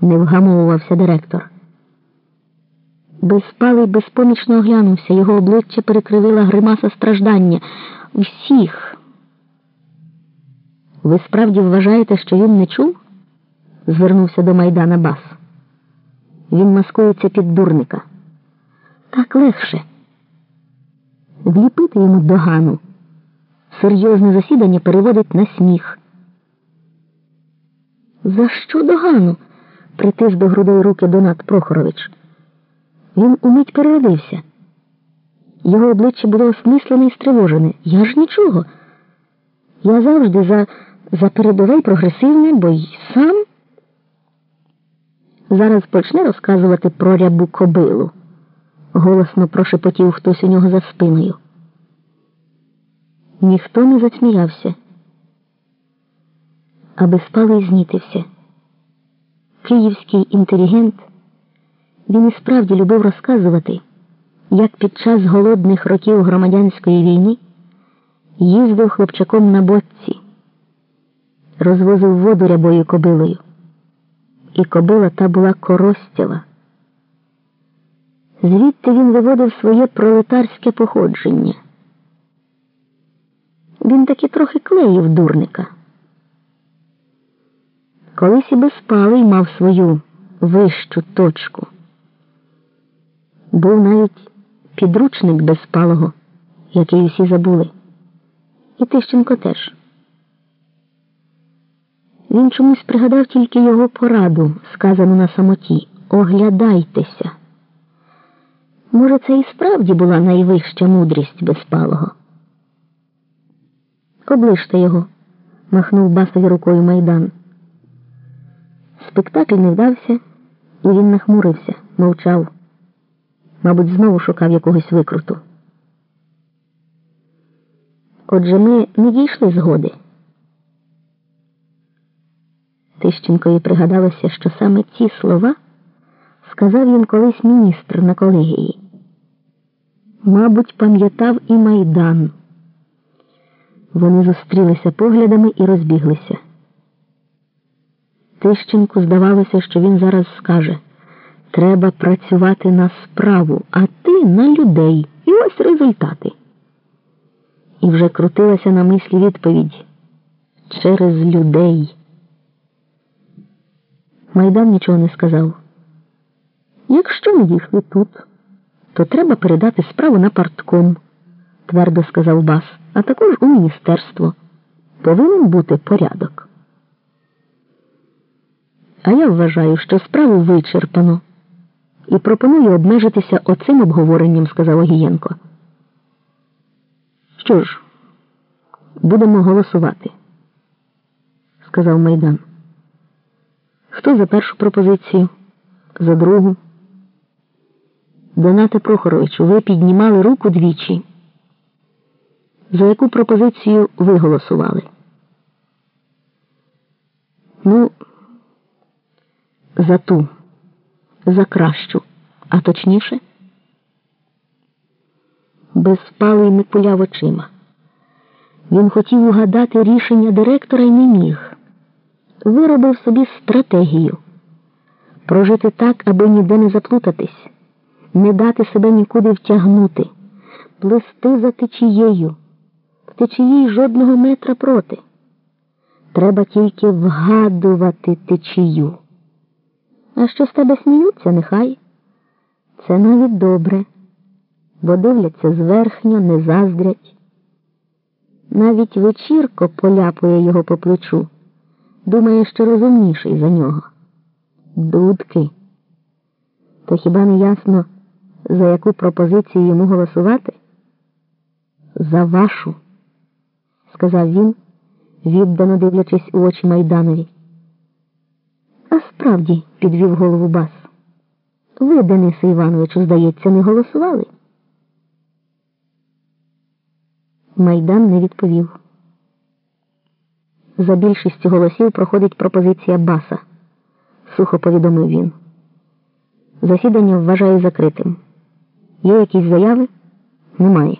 не вгамовувався директор. Безпалий безпомічно оглянувся, його обличчя перекривила гримаса страждання. Всіх. Ви справді вважаєте, що він не чув? звернувся до Майдана Бас. Він маскується під дурника. Так легше. Вліпити йому догану. Серйозне засідання переводить на сміх. За що догану? Притис до грудей руки Донат Прохорович. Він умить переродився. Його обличчя було осмислене і стривожене. Я ж нічого. Я завжди за за передове прогресивне, бо й сам зараз почне розказувати про рябу кобилу. Голосно прошепотів хтось у нього за спиною. Ніхто не засміявся, аби спалий знітився. Київський інтелігент. Він і справді любив розказувати, як під час голодних років громадянської війни їздив хлопчаком на боці, розвозив воду рябою кобилою, і кобила та була коростява. Звідти він виводив своє пролетарське походження. Він таки трохи клеїв дурника. Колись і безпалий мав свою вищу точку. Був навіть підручник безпалого, який усі забули. І Тищенко теж. Він чомусь пригадав тільки його пораду, сказану на самоті Оглядайтеся. Може, це і справді була найвища мудрість безпалого. Оближте його, махнув басові рукою майдан. Спектакль не вдався, і він нахмурився, мовчав. Мабуть, знову шукав якогось викруту. Отже, ми не дійшли згоди. Тищенкові пригадалося, що саме ці слова сказав він колись міністр на колегії. Мабуть, пам'ятав і майдан. Вони зустрілися поглядами і розбіглися. Тищенку здавалося, що він зараз скаже треба працювати на справу, а ти на людей. І ось результати. І вже крутилася на мислі відповідь через людей. Майдан нічого не сказав. Якщо ми дійшли тут, то треба передати справу на партком, твердо сказав Бас, а також у міністерство. Повинен бути порядок. А я вважаю, що справу вичерпано і пропоную обмежитися оцим обговоренням, сказав Огієнко. Що ж, будемо голосувати, сказав Майдан. Хто за першу пропозицію? За другу? Донате Прохоровичу, ви піднімали руку двічі. За яку пропозицію ви голосували? Ну, за ту, за кращу, а точніше, безпалий не пуляв очима. Він хотів угадати рішення директора і не міг. Виробив собі стратегію прожити так, аби ніде не заплутатись, не дати себе нікуди втягнути, плести за течією, в течії жодного метра проти. Треба тільки вгадувати течію. А що з тебе сміються, нехай. Це навіть добре, бо дивляться зверхньо, не заздрять. Навіть вечірко поляпує його по плечу, думає, що розумніший за нього. Дудки. То хіба не ясно, за яку пропозицію йому голосувати? За вашу, сказав він, віддано дивлячись у очі Майданові. Справді, підвів голову бас. Ви, Денисе Івановичу, здається, не голосували. Майдан не відповів. За більшістю голосів проходить пропозиція баса, сухо повідомив він. Засідання вважаю закритим. Є якісь заяви? Немає.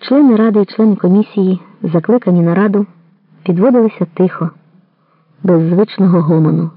Члени ради і члени комісії, закликані на раду, підводилися тихо, без звичного гомону.